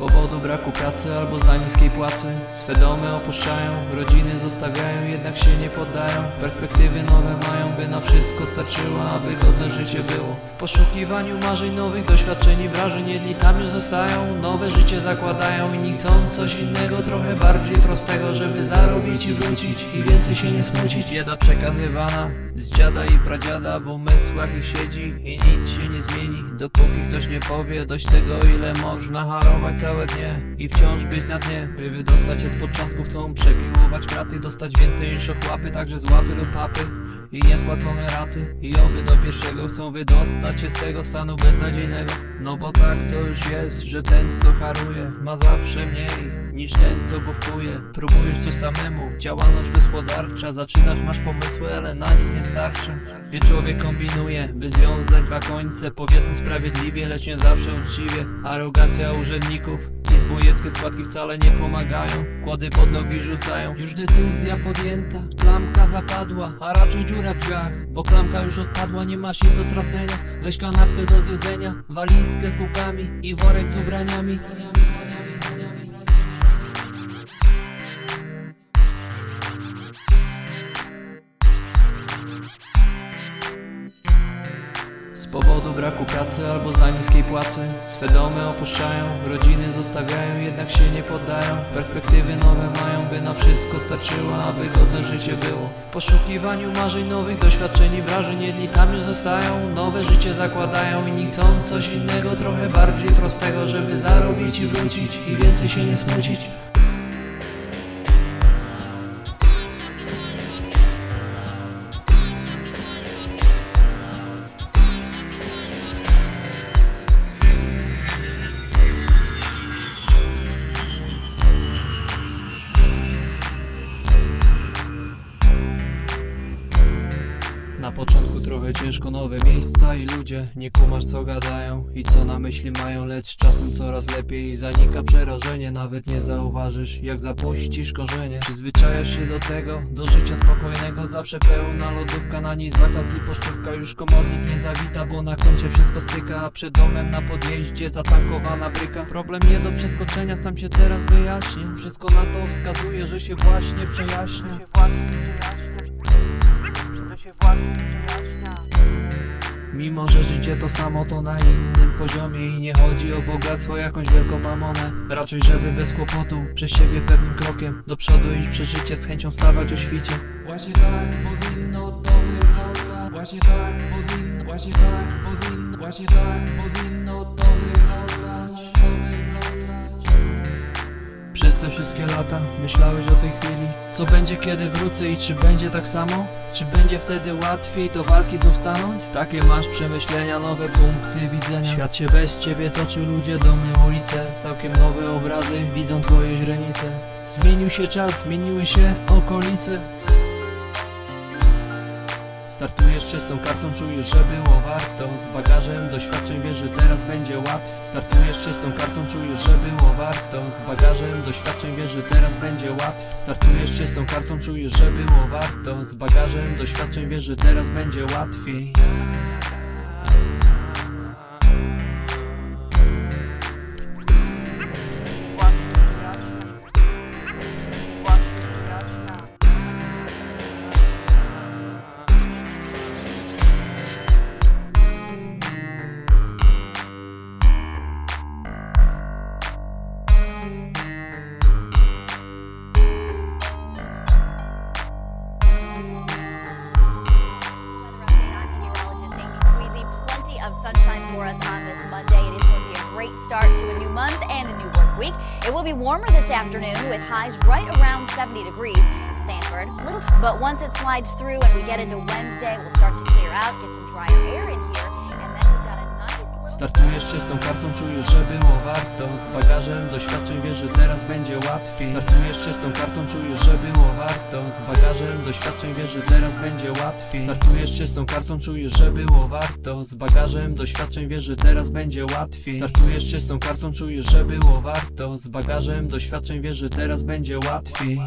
powodu braku pracy albo za niskiej płacy. Swe domy opuszczają, rodziny zostawiają, jednak się nie poddają. Perspektywy nowe mają, by na wszystko starczyło, aby godne życie było. W poszukiwaniu marzeń nowych, doświadczeń i wrażeń Jedni tam już zostają, nowe życie zakładają Inni chcą coś innego, trochę bardziej prostego Żeby zarobić i wrócić i więcej się nie smucić. Bieda przekazywana z dziada i pradziada W umysłach ich siedzi i nic się nie zmieni Dopóki ktoś nie powie dość tego ile można harować całe dnie I wciąż być na dnie. By wydostać się z początku chcą przepiłować kraty Dostać więcej niż ochłapy, także z łapy do papy i niespłacone raty. I oby do pierwszego chcą wydostać się z tego stanu beznadziejnego No bo tak to już jest, że ten co haruje Ma zawsze mniej niż ten co główkuje Próbujesz coś samemu, działalność gospodarcza Zaczynasz, masz pomysły, ale na nic nie starczy. Wie człowiek kombinuje, by związać dwa końce Powiedzmy sprawiedliwie, lecz nie zawsze uczciwie. Arogancja urzędników zbójeckie składki wcale nie pomagają. Kłody pod nogi rzucają. Już decyzja podjęta, klamka zapadła A raczej dziura w drzwiach. Bo klamka już odpadła, nie masz nic do tracenia. Weź kanapkę do zjedzenia. Walizkę z kółkami i worek z ubraniami powodu braku pracy albo za niskiej płacy. Swe domy opuszczają, rodziny zostawiają Jednak się nie poddają, perspektywy nowe mają By na wszystko starczyło, aby godne życie było. W poszukiwaniu marzeń nowych, doświadczeń i wrażeń Jedni tam już zostają, nowe życie zakładają Inni chcą coś innego, trochę bardziej prostego Żeby zarobić i wrócić i więcej się nie smucić początku trochę ciężko nowe miejsca i ludzie. Nie kumasz co gadają i co na myśli mają Lecz czasem coraz lepiej zanika przerażenie. Nawet nie zauważysz jak zapuścisz korzenie. Przyzwyczajasz się do tego, do życia spokojnego. Zawsze pełna lodówka, na niej z wakacji. Poszczówka Już komornik nie zawita, bo na koncie wszystko styka. A przed domem na podjeździe zatankowana bryka. Problem nie do przeskoczenia, sam się teraz wyjaśnię Wszystko na to wskazuje, że się właśnie przejaśnia Mimo, że życie to samo, to na innym poziomie I nie chodzi o bogactwo, jakąś wielką mamonę Raczej, żeby bez kłopotu, przez siebie pewnym krokiem Do przodu iść przez życie, z chęcią wstawać o świcie. Właśnie tak powinno to wyglądać. Właśnie tak powinno, właśnie tak powinno Właśnie tak powinno To wyglądać te wszystkie lata myślałeś o tej chwili? Co będzie kiedy wrócę i czy będzie tak samo? Czy będzie wtedy łatwiej do walki znów stanąć? Takie masz przemyślenia, nowe punkty widzenia. Świat się bez ciebie toczy, ludzie, domy, ulice. Całkiem nowe obrazy widzą twoje źrenice. Zmienił się czas, zmieniły się okolice Startujesz czystą kartą, czujesz, że było warto. Z bagażem doświadczeń wiesz, że teraz będzie łatwiej Startujesz czystą kartą, czujesz, że było warto. Z bagażem doświadczeń wiesz, że teraz będzie łatwiej Startujesz czystą kartą, czujesz, że było warto. Z bagażem doświadczeń wiesz, że teraz będzie łatwiej start to a new month and a new work week. It will be warmer this afternoon with highs right around 70 degrees. Sanford, little, but once it slides through and we get into Wednesday, we'll start to clear out, get some drier Startujesz czystą kartą, czujesz, że było warto. Z bagażem doświadczeń wiesz, że teraz będzie łatwiej. Startujesz czystą kartą, czujesz, że było warto. Z bagażem doświadczeń wiesz, że teraz będzie łatwiej. Startujesz czystą kartą, czujesz, że było warto. Z bagażem doświadczeń wiesz, że teraz będzie łatwiej. Startujesz czystą kartą, czujesz, że było warto. Z bagażem doświadczeń wiesz, że teraz będzie łatwiej